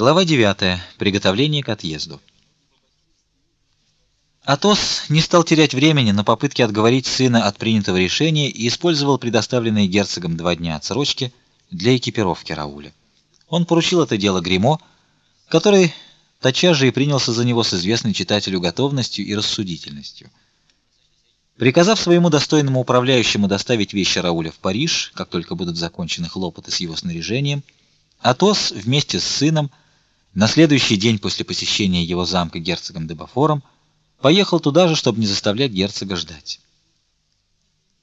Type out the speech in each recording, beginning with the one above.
Глава 9. Приготовление к отъезду. Атос не стал терять времени на попытки отговорить сына от принятого решения и использовал предоставленные герцогом два дня отсрочки для экипировки Рауля. Он поручил это дело Гримо, который тотчас же и принялся за него с известной читателю готовностью и рассудительностью. Приказав своему достойному управляющему доставить вещи Рауля в Париж, как только будут закончены хлопоты с его снаряжением, Атос вместе с сыном на следующий день после посещения его замка герцогом де Бафором поехал туда же, чтобы не заставлять герцога ждать.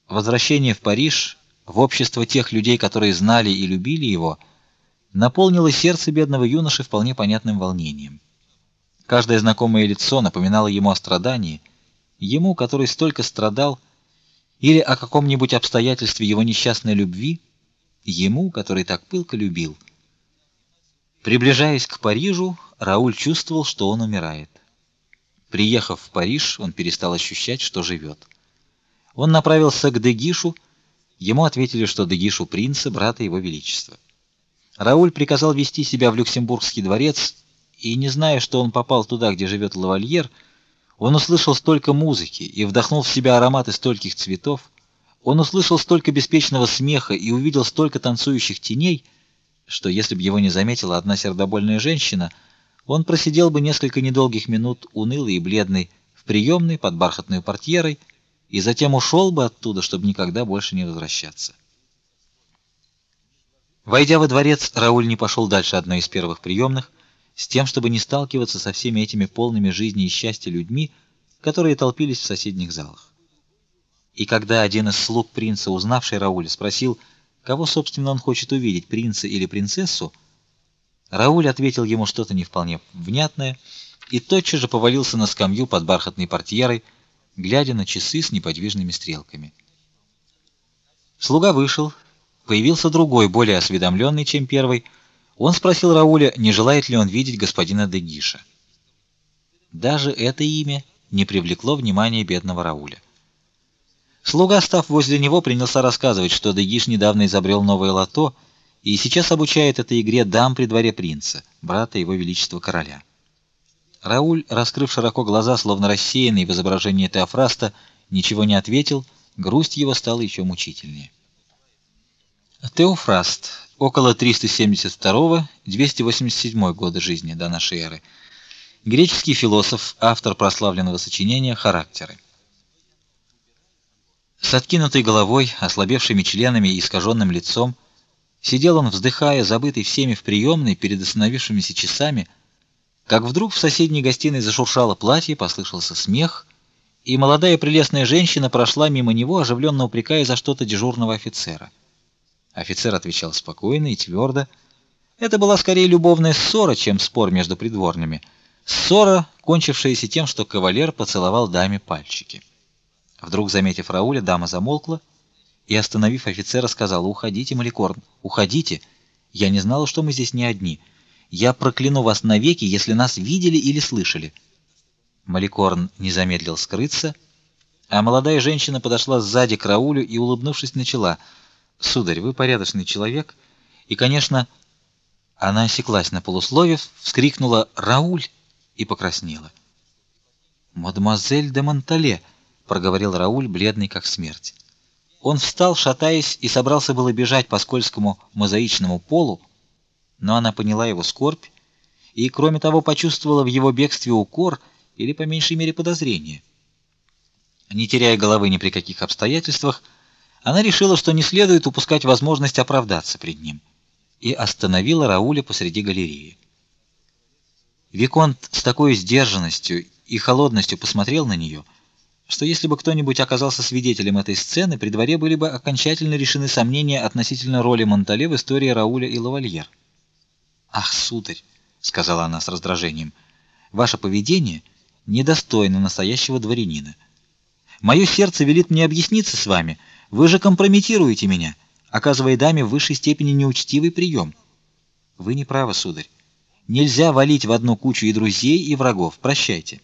Возвращение в Париж в общество тех людей, которые знали и любили его, наполнило сердце бедного юноши вполне понятным волнением. Каждое знакомое лицо напоминало ему о страдании, ему, который столько страдал, или о каком-нибудь обстоятельстве его несчастной любви, ему, который так пылко любил. Приближаясь к Парижу, Рауль чувствовал, что он умирает. Приехав в Париж, он перестал ощущать, что живет. Он направился к Дегишу, ему ответили, что Дегишу принца, брата его величества. Рауль приказал вести себя в Люксембургский дворец, и не зная, что он попал туда, где живет лавальер, он услышал столько музыки и вдохнул в себя ароматы стольких цветов, он услышал столько беспечного смеха и увидел столько танцующих теней, что если бы его не заметила одна сердобольная женщина, он просидел бы несколько недолгих минут унылый и бледный в приемной под бархатной портьерой и затем ушел бы оттуда, чтобы никогда больше не возвращаться. Войдя во дворец, Рауль не пошел дальше одной из первых приемных, с тем, чтобы не сталкиваться со всеми этими полными жизни и счастья людьми, которые толпились в соседних залах. И когда один из слуг принца, узнавший Рауля, спросил, кого собственно он хочет увидеть, принца или принцессу, Рауль ответил ему что-то не вполне внятное и тотчас же повалился на скамью под бархатной портьерой, глядя на часы с неподвижными стрелками. Слуга вышел, появился другой, более осведомленный, чем первый. Он спросил Рауля, не желает ли он видеть господина Дегиша. Даже это имя не привлекло внимания бедного Рауля. Слуга, став возле него, принялся рассказывать, что Дегиш недавно изобрел новое лото и сейчас обучает этой игре дам при дворе принца, брата его величества короля. Рауль, раскрыв широко глаза, словно рассеянный в изображении Теофраста, ничего не ответил, грусть его стала еще мучительнее. Теофраст, около 372-287 года жизни до эры. Греческий философ, автор прославленного сочинения Характеры. С откинутой головой, ослабевшими членами и искаженным лицом, Сидел он, вздыхая, забытый всеми в приемной перед остановившимися часами, как вдруг в соседней гостиной зашуршало платье, послышался смех, и молодая прелестная женщина прошла мимо него, оживленно упрекая за что-то дежурного офицера. Офицер отвечал спокойно и твердо. Это была скорее любовная ссора, чем спор между придворными. Ссора, кончившаяся тем, что кавалер поцеловал даме пальчики. Вдруг, заметив Рауля, дама замолкла и, остановив офицера, сказала: "Уходите, Маликорн, уходите. Я не знала, что мы здесь не одни. Я прокляну вас навеки, если нас видели или слышали". Маликорн не замедлил скрыться, а молодая женщина подошла сзади к Раулю и, улыбнувшись, начала: "Сударь, вы порядочный человек, и, конечно, она осеклась на полуслове, вскрикнула: "Рауль!" и покраснела. "Мадемуазель де Монтале", проговорил Рауль, бледный как смерть. Он встал, шатаясь, и собрался было бежать по скользкому мозаичному полу, но она поняла его скорбь и, кроме того, почувствовала в его бегстве укор или по меньшей мере подозрение. Не теряя головы ни при каких обстоятельствах, она решила, что не следует упускать возможность оправдаться пред ним, и остановила Рауля посреди галереи. Виконт с такой сдержанностью и холодностью посмотрел на нее, что если бы кто-нибудь оказался свидетелем этой сцены, при дворе были бы окончательно решены сомнения относительно роли Монтале в истории Рауля и Лавальер. "Ах, сударь", сказала она с раздражением. "Ваше поведение недостойно настоящего дворянина. Мое сердце велит мне объясниться с вами. Вы же компрометируете меня, оказывая даме в высшей степени неучтивый прием. Вы не правы, сударь. Нельзя валить в одну кучу и друзей, и врагов. Прощайте".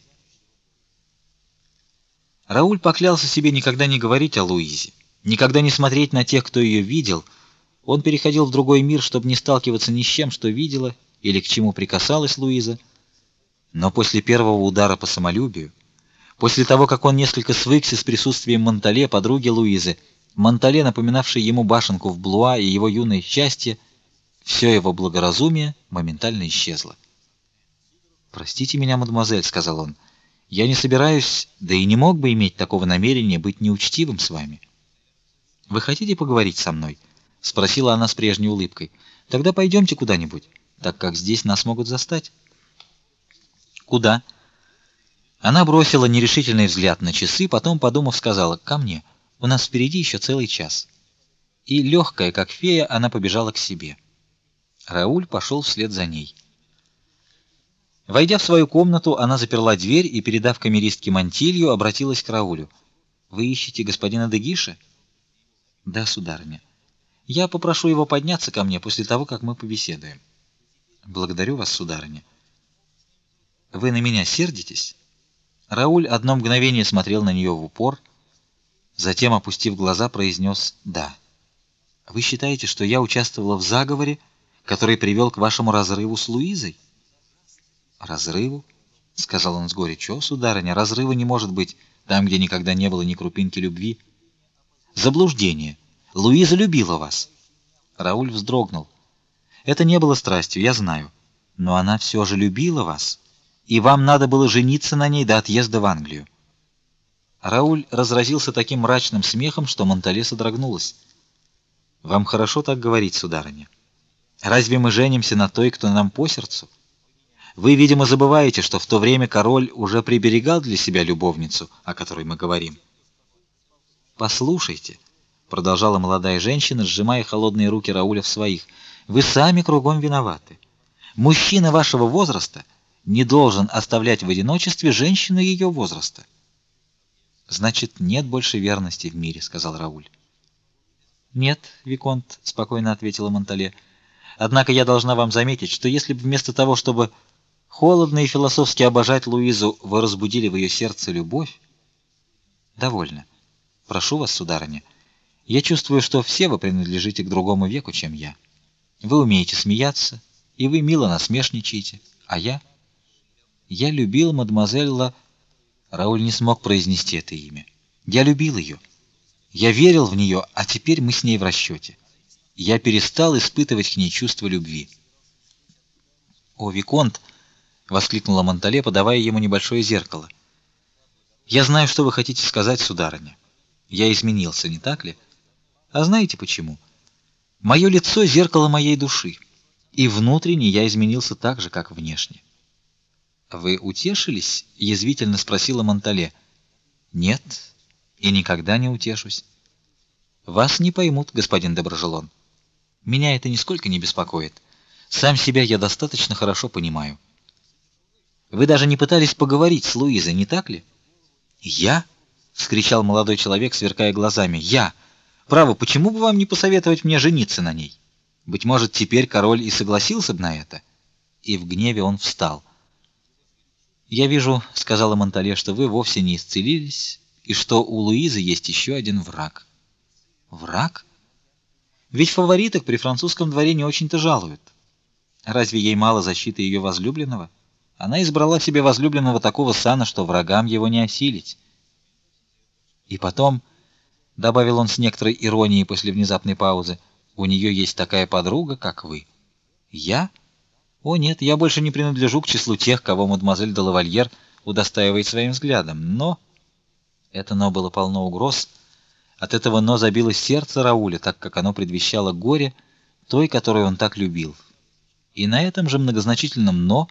Рауль поклялся себе никогда не говорить о Луизе, никогда не смотреть на тех, кто ее видел. Он переходил в другой мир, чтобы не сталкиваться ни с чем, что видела или к чему прикасалась Луиза, но после первого удара по самолюбию, после того, как он несколько свыкся с присутствием Монтале, подруги Луизы, Монтале, напоминавшей ему башенку в Блуа и его юное счастье, все его благоразумие моментально исчезло. "Простите меня, мадемуазель", сказал он. "Я не собираюсь, да и не мог бы иметь такого намерения быть неучтивым с вами. Вы хотите поговорить со мной?" спросила она с прежней улыбкой. "Тогда пойдемте куда-нибудь, так как здесь нас могут застать." "Куда?" Она бросила нерешительный взгляд на часы, потом, подумав, сказала: "Ко мне. У нас впереди еще целый час". И легкая, как фея, она побежала к себе. Рауль пошел вслед за ней. Войдя в свою комнату, она заперла дверь и, передав камеристке мантилью, обратилась к Раулю. Вы ищете господина Дегиша? Да, сударыня. Я попрошу его подняться ко мне после того, как мы побеседуем. Благодарю вас, сударыня. Вы на меня сердитесь? Рауль одно мгновение смотрел на нее в упор, затем, опустив глаза, произнес «да». Вы считаете, что я участвовала в заговоре, который привел к вашему разрыву с Луизой? Разрыву? сказал он с горечью. Сударыня, разрыва не может быть там, где никогда не было ни крупинки любви. Заблуждение. Луиза любила вас. Рауль вздрогнул. Это не было страстью, я знаю, но она все же любила вас, и вам надо было жениться на ней до отъезда в Англию. Рауль разразился таким мрачным смехом, что Монтале содрогнулась. Вам хорошо так говорить, сударыня. Разве мы женимся на той, кто нам по сердцу? Вы, видимо, забываете, что в то время король уже приберегал для себя любовницу, о которой мы говорим. Послушайте, продолжала молодая женщина, сжимая холодные руки Рауля в своих. Вы сами кругом виноваты. Мужчина вашего возраста не должен оставлять в одиночестве женщину ее возраста. Значит, нет больше верности в мире, сказал Рауль. Нет, виконт, спокойно ответила Монтале. Однако я должна вам заметить, что если бы вместо того, чтобы холодно и философски обожать Луизу, вы разбудили в ее сердце любовь, довольно. Прошу вас, сударыня. Я чувствую, что все вы принадлежите к другому веку, чем я. Вы умеете смеяться, и вы мило насмешничаете, а я я любил мадемуазель Ла Рауль не смог произнести это имя. Я любил ее. Я верил в нее, а теперь мы с ней в расчете я перестал испытывать к ней чувство любви. "О, виконт!" Воскликнула Монтале, подавая ему небольшое зеркало. "Я знаю, что вы хотите сказать, сударыня. Я изменился, не так ли? А знаете почему? Мое лицо зеркало моей души, и внутренне я изменился так же, как внешне". Вы утешились? язвительно спросила Монтале. Нет, и никогда не утешусь. Вас не поймут, господин Доброжелон. Меня это нисколько не беспокоит. Сам себя я достаточно хорошо понимаю. Вы даже не пытались поговорить с Луизой, не так ли? Я? вскричал молодой человек, сверкая глазами. Я. Право, почему бы вам не посоветовать мне жениться на ней? Быть может, теперь король и согласился бы на это. И в гневе он встал. Я вижу, сказала Монтале, что вы вовсе не исцелились и что у Луизы есть еще один враг. Враг? Ведь фавориток при французском дворе не очень-то жалуют. Разве ей мало защиты ее возлюбленного? Она избрала себе возлюбленного такого сана, что врагам его не осилить. И потом, добавил он с некоторой иронией после внезапной паузы, у нее есть такая подруга, как вы. Я? О нет, я больше не принадлежу к числу тех, кого мадемуазель де Лавальер удостаивает своим взглядом, но это но было полно угроз. От этого но забилось сердце Рауля, так как оно предвещало горе той, которую он так любил. И на этом же многозначительном но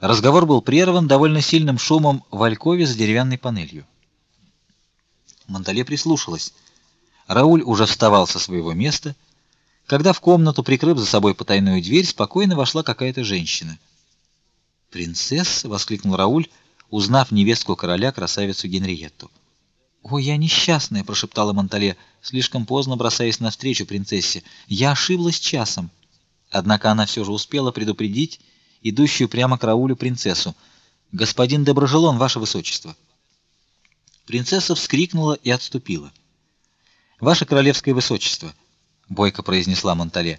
разговор был прерван довольно сильным шумом в алькове за деревянной панелью. Монтале прислушалась. Рауль уже вставал со своего места, когда в комнату, прикрыв за собой потайную дверь, спокойно вошла какая-то женщина. "Принцесса!" воскликнул Рауль, узнав невестку короля, красавицу Генриетту. "О, я несчастная", прошептала Монтале, слишком поздно бросаясь навстречу принцессе. "Я ошиблась часом". Однако она все же успела предупредить идущую прямо к Раулю принцессу: "Господин Доброжелон, ваше высочество". Принцесса вскрикнула и отступила. "Ваше королевское высочество", бойко произнесла Монтале.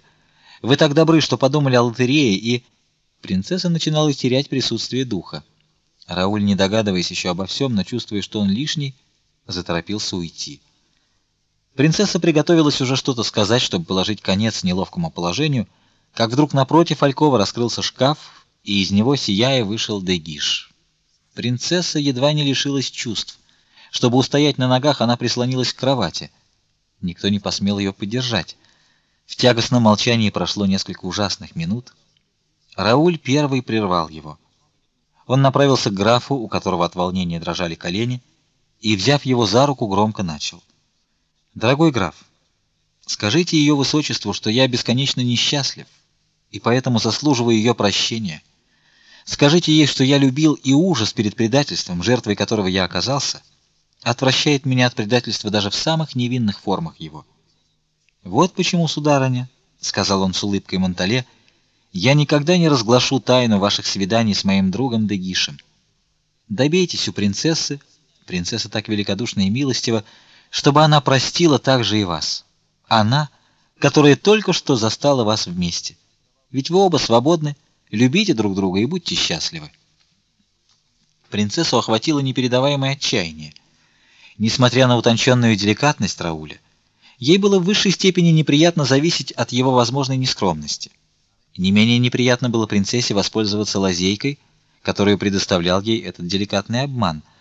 "Вы так добры, что подумали о лотерее и Принцесса начинала терять присутствие духа. Рауль, не догадываясь еще обо всем, но чувствуя, что он лишний, заторопился уйти. Принцесса приготовилась уже что-то сказать, чтобы положить конец неловкому положению, как вдруг напротив Алькова раскрылся шкаф, и из него сияя вышел Дегиш. Принцесса едва не лишилась чувств. Чтобы устоять на ногах, она прислонилась к кровати. Никто не посмел ее поддержать. В тягостном молчании прошло несколько ужасных минут. Рауль первый прервал его. Он направился к графу, у которого от волнения дрожали колени, и, взяв его за руку, громко начал: Дорогой граф, скажите ее высочеству, что я бесконечно несчастлив и поэтому заслуживаю ее прощения. Скажите ей, что я любил и ужас перед предательством, жертвой которого я оказался, отвращает меня от предательства даже в самых невинных формах его. Вот почему, сударыня, сказал он с улыбкой Монтале, я никогда не разглашу тайну ваших свиданий с моим другом Дегишем. Добейтесь у принцессы, принцесса так великодушна и милостива, чтобы она простила также и вас. Она, которая только что застала вас вместе. Ведь вы оба свободны, любите друг друга и будьте счастливы. Принцессу охватило непередаваемое отчаяние. Несмотря на утонченную деликатность Рауля, ей было в высшей степени неприятно зависеть от его возможной нескромности. Не менее неприятно было принцессе воспользоваться лазейкой, которую предоставлял ей этот деликатный обман —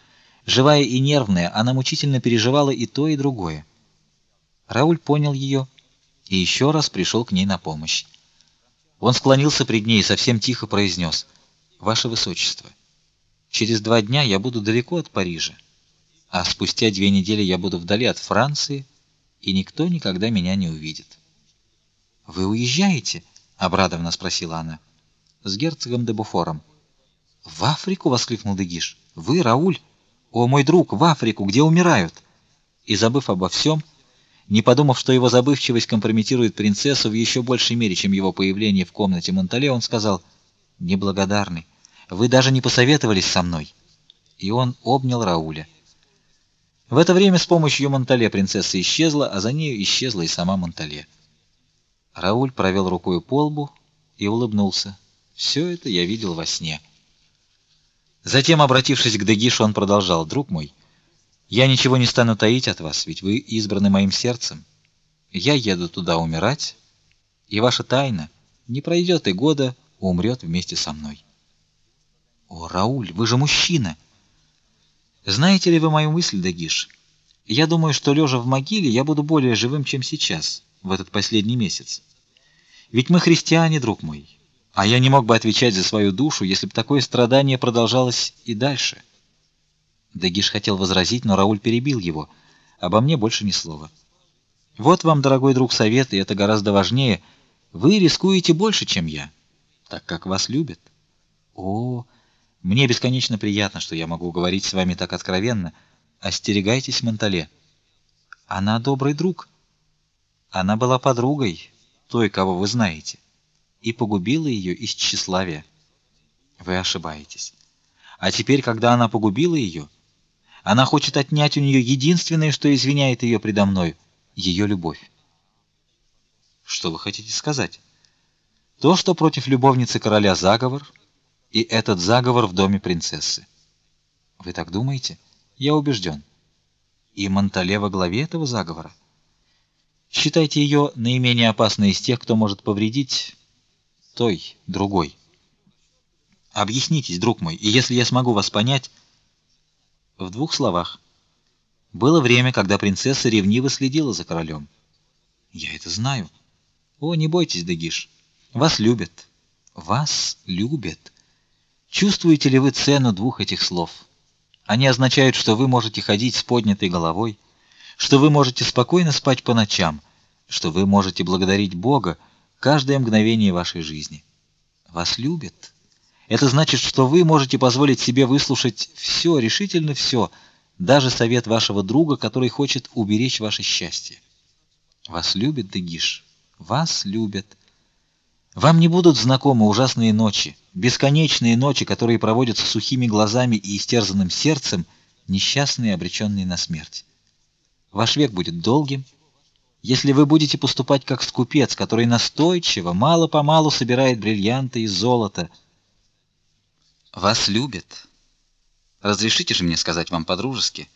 Живая и нервная, она мучительно переживала и то, и другое. Рауль понял ее и еще раз пришел к ней на помощь. Он склонился пред ней и совсем тихо произнес: "Ваше высочество, через два дня я буду далеко от Парижа, а спустя две недели я буду вдали от Франции, и никто никогда меня не увидит". "Вы уезжаете?" обрадованно спросила она. "С герцогом де Буфором". "В Африку?" воскликнул Дегиш. "Вы, Рауль?" О, мой друг, в Африку, где умирают. И забыв обо всем, не подумав, что его забывчивость компрометирует принцессу в еще большей мере, чем его появление в комнате Монтале, он сказал: "Неблагодарный, вы даже не посоветовались со мной". И он обнял Рауля. В это время с помощью Монтале принцесса исчезла, а за ней исчезла и сама Монтале. Рауль провел рукой по лбу и улыбнулся. Все это я видел во сне. Затем, обратившись к Дегишу, он продолжал: "Друг мой, я ничего не стану таить от вас, ведь вы избраны моим сердцем. Я еду туда умирать, и ваша тайна не пройдет и года, умрет вместе со мной". О, Рауль, вы же мужчина. Знаете ли вы мою мысль, Дегиш? Я думаю, что лежа в могиле, я буду более живым, чем сейчас, в этот последний месяц. Ведь мы христиане, друг мой. А я не мог бы отвечать за свою душу, если бы такое страдание продолжалось и дальше. Дагиш хотел возразить, но Рауль перебил его. Обо мне больше ни слова. Вот вам, дорогой друг, совет, и это гораздо важнее. Вы рискуете больше, чем я, так как вас любят. О, мне бесконечно приятно, что я могу говорить с вами так откровенно. Остерегайтесь Монтале. Она добрый друг. Она была подругой той, кого вы знаете и погубила ее из тщеславия. Вы ошибаетесь. А теперь, когда она погубила ее, она хочет отнять у нее единственное, что извиняет ее предо мной ее любовь. Что вы хотите сказать? То, что против любовницы короля заговор, и этот заговор в доме принцессы. Вы так думаете? Я убежден. И Монтале во главе этого заговора. Считайте ее наименее опасной из тех, кто может повредить той, другой. Объяснитесь, друг мой, и если я смогу вас понять, в двух словах. Было время, когда принцесса ревниво следила за королем. Я это знаю. О, не бойтесь, Дагиш. Вас любят. Вас любят. Чувствуете ли вы цену двух этих слов? Они означают, что вы можете ходить с поднятой головой, что вы можете спокойно спать по ночам, что вы можете благодарить Бога каждое мгновение вашей жизни. Вас любят. Это значит, что вы можете позволить себе выслушать все, решительно все, даже совет вашего друга, который хочет уберечь ваше счастье. Вас любят, Дегиш. Вас любят. Вам не будут знакомы ужасные ночи, бесконечные ночи, которые проводятся сухими глазами и истерзанным сердцем, несчастные, обреченные на смерть. Ваш век будет долгим, если вы будете поступать как скупец, который настойчиво, мало-помалу собирает бриллианты и золото, Вас любят. Разрешите же мне сказать вам по-дружески,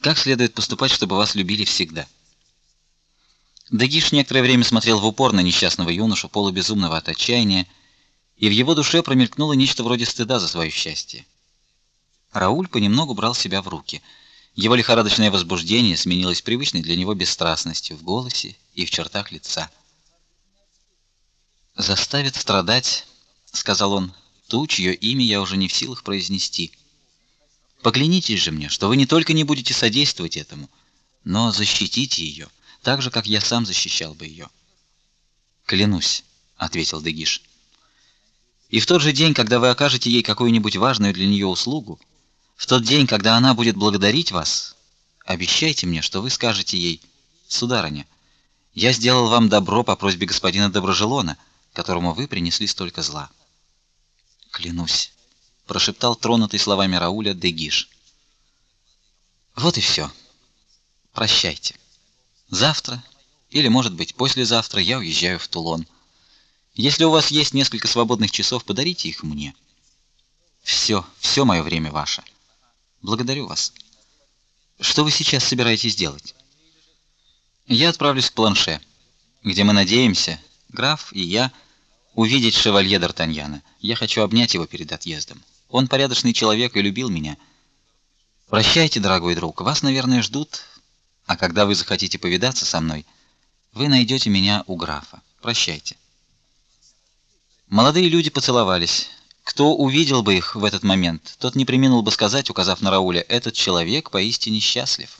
как следует поступать, чтобы вас любили всегда. Дагиш некоторое время смотрел в упор на несчастного юношу, полубезумного от отчаяния, и в его душе промелькнуло нечто вроде стыда за свое счастье. Рауль понемногу брал себя в руки. Его лихорадочное возбуждение сменилось привычной для него бесстрастностью в голосе и в чертах лица. Заставит страдать, сказал он, ту, чье имя я уже не в силах произнести. Поклянитесь же мне, что вы не только не будете содействовать этому, но защитите ее, так же как я сам защищал бы ее. Клянусь, ответил Дегиш. И в тот же день, когда вы окажете ей какую-нибудь важную для нее услугу, в тот день, когда она будет благодарить вас, обещайте мне, что вы скажете ей: "Сударыня, я сделал вам добро по просьбе господина Доброжелона, которому вы принесли столько зла". Клянусь, прошептал тронутый словами Рауля Дегиш. Вот и все. Прощайте. Завтра или, может быть, послезавтра я уезжаю в Тулон. Если у вас есть несколько свободных часов, подарите их мне. Все, все мое время ваше. Благодарю вас. Что вы сейчас собираетесь делать? Я отправлюсь к Планше, где мы надеемся, граф и я увидеть шевалье д'Артаньяна. Я хочу обнять его перед отъездом. Он порядочный человек и любил меня. Прощайте, дорогой друг. Вас, наверное, ждут, а когда вы захотите повидаться со мной, вы найдете меня у графа. Прощайте. Молодые люди поцеловались. Кто увидел бы их в этот момент, тот не преминул бы сказать, указав на Рауля: "Этот человек поистине счастлив".